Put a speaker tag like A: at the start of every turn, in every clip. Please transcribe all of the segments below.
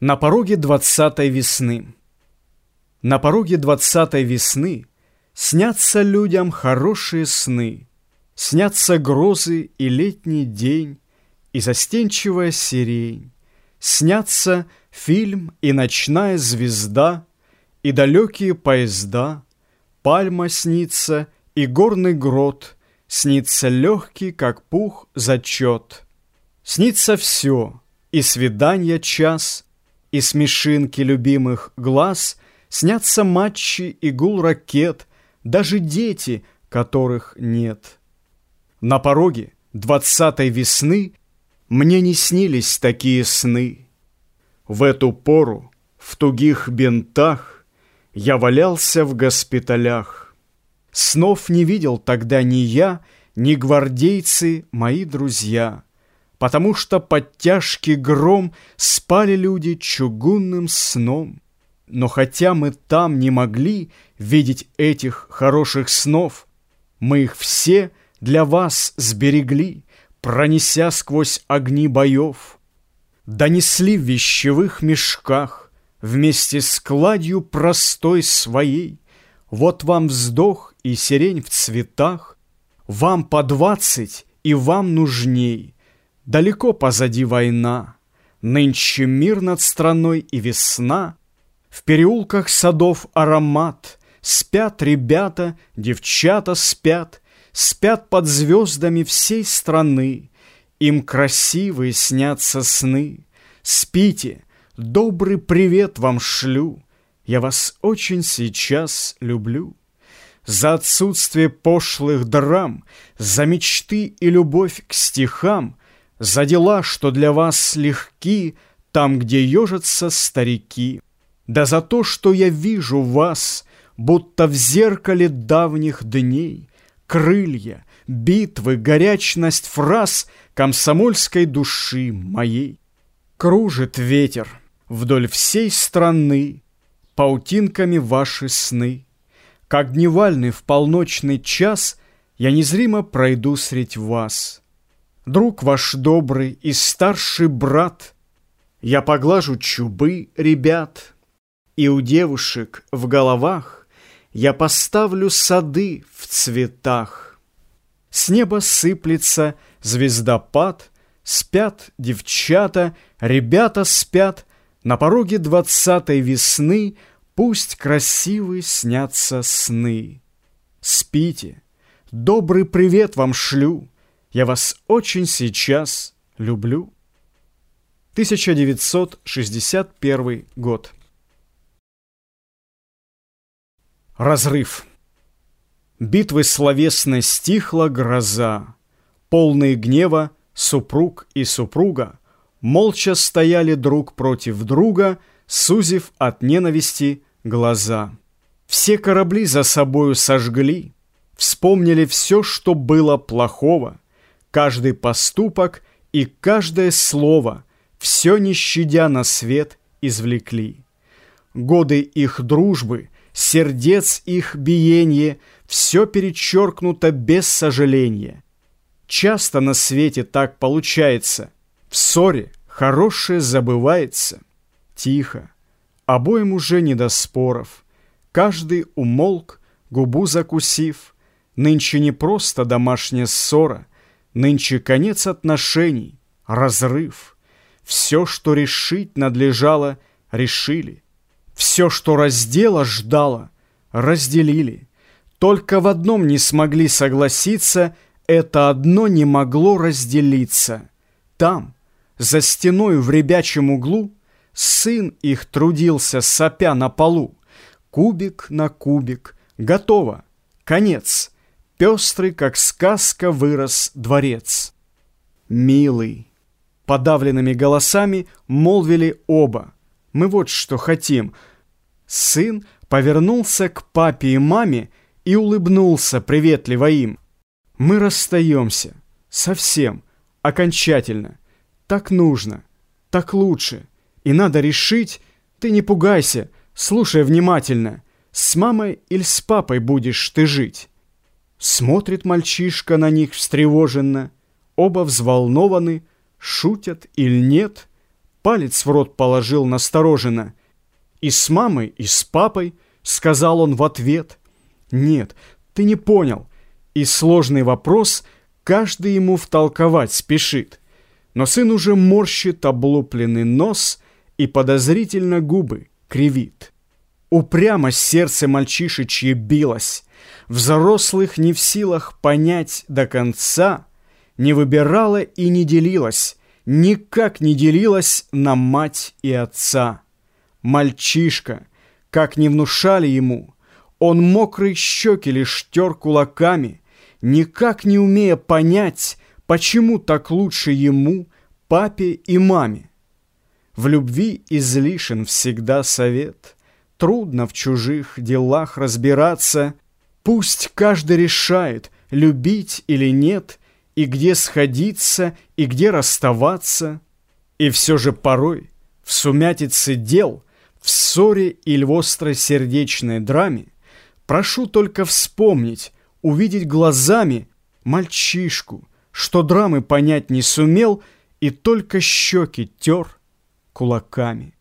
A: На пороге двадцатой весны На пороге двадцатой весны Снятся людям хорошие сны, Снятся грозы и летний день, И застенчивая сирень. Снятся фильм и ночная звезда, И далекие поезда, Пальма снится и горный грот, Снится легкий, как пух, зачет. Снится все, и свидания час — и смешинки любимых глаз Снятся матчи и гул ракет, Даже дети, которых нет. На пороге двадцатой весны Мне не снились такие сны. В эту пору в тугих бинтах Я валялся в госпиталях. Снов не видел тогда ни я, Ни гвардейцы, мои друзья — потому что под тяжкий гром спали люди чугунным сном. Но хотя мы там не могли видеть этих хороших снов, мы их все для вас сберегли, пронеся сквозь огни боев. Донесли в вещевых мешках вместе с кладью простой своей. Вот вам вздох и сирень в цветах, вам по двадцать и вам нужней — Далеко позади война, Нынче мир над страной и весна. В переулках садов аромат, Спят ребята, девчата спят, Спят под звездами всей страны, Им красивые снятся сны. Спите, добрый привет вам шлю, Я вас очень сейчас люблю. За отсутствие пошлых драм, За мечты и любовь к стихам — за дела, что для вас легки, Там, где ежатся старики. Да за то, что я вижу вас, Будто в зеркале давних дней, Крылья, битвы, горячность фраз Комсомольской души моей. Кружит ветер вдоль всей страны, Паутинками ваши сны. Как дневальный в полночный час Я незримо пройду средь вас — друг ваш добрый и старший брат. Я поглажу чубы ребят, и у девушек в головах я поставлю сады в цветах. С неба сыплется звездопад, спят девчата, ребята спят, на пороге двадцатой весны пусть красивые снятся сны. Спите, добрый привет вам шлю, я вас очень сейчас люблю. 1961 год. Разрыв. Битвы словесной стихла гроза. Полные гнева супруг и супруга Молча стояли друг против друга, Сузив от ненависти глаза. Все корабли за собою сожгли, Вспомнили все, что было плохого — каждый поступок и каждое слово, все не щадя на свет, извлекли. Годы их дружбы, сердец их биение, все перечеркнуто без сожаления. Часто на свете так получается, в ссоре хорошее забывается. Тихо, обоим уже не до споров, каждый умолк, губу закусив, нынче не просто домашняя ссора, Нынче конец отношений, разрыв. Все, что решить надлежало, решили. Все, что раздела ждало, разделили. Только в одном не смогли согласиться, это одно не могло разделиться. Там, за стеной в ребячем углу, сын их трудился, сопя на полу. Кубик на кубик, готово, конец — Пестрый, как сказка, вырос дворец. «Милый!» Подавленными голосами молвили оба. «Мы вот что хотим!» Сын повернулся к папе и маме и улыбнулся приветливо им. «Мы расстаемся. Совсем. Окончательно. Так нужно. Так лучше. И надо решить. Ты не пугайся. Слушай внимательно. С мамой или с папой будешь ты жить?» Смотрит мальчишка на них встревоженно, Оба взволнованы, шутят или нет. палец в рот положил настороженно. «И с мамой, и с папой», — сказал он в ответ. «Нет, ты не понял». И сложный вопрос каждый ему втолковать спешит. Но сын уже морщит облупленный нос и подозрительно губы кривит. Упрямо сердце мальчишечье билось, Взрослых не в силах понять до конца, Не выбирала и не делилась, Никак не делилась на мать и отца. Мальчишка, как не внушали ему, Он мокрые щеки лишь тер кулаками, Никак не умея понять, Почему так лучше ему, папе и маме. В любви излишен всегда совет — Трудно в чужих делах разбираться. Пусть каждый решает, любить или нет, и где сходиться, и где расставаться. И все же порой в сумятице дел, в ссоре или в острой сердечной драме, прошу только вспомнить, увидеть глазами мальчишку, что драмы понять не сумел и только щеки тер кулаками.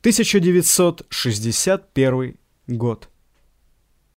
A: 1961 год.